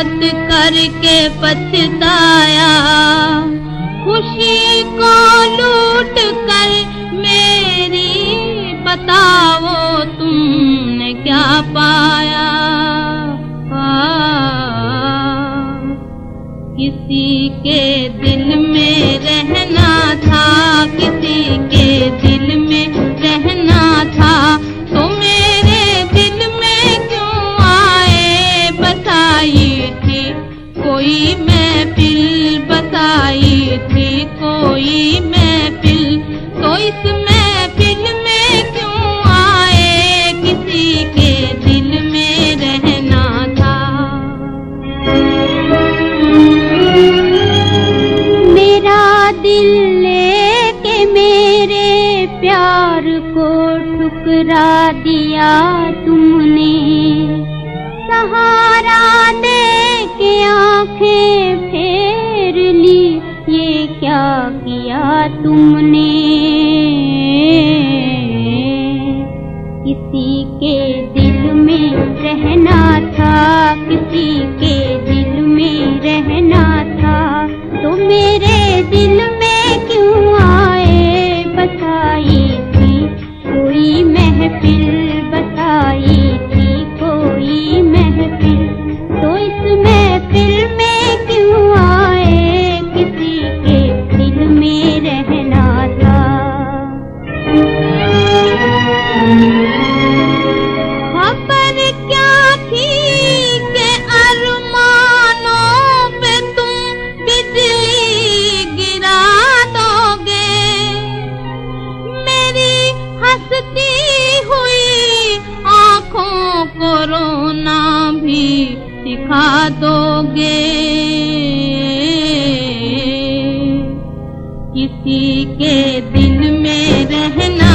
मोहब्बत करके पछताया। खुशी को लूट कर मेरी बताओ तुमने क्या पाया? किसी के दिल में रहना था। ठुकरा दिया तुमने। सहारा दे के आँखें फेर ली, ये क्या किया तुमने? किसी के दिल में रहना था, किसी के me detiene. सिखा दोगे किसी के दिल में रहना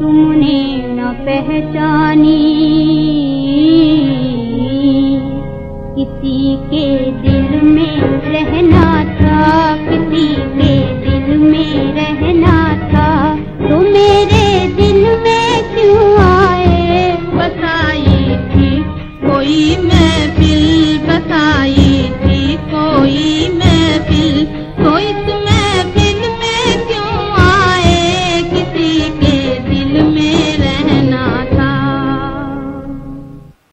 तुमने न पहचानी। किसी के दिल में रहना था, किसी के दिल में रहना था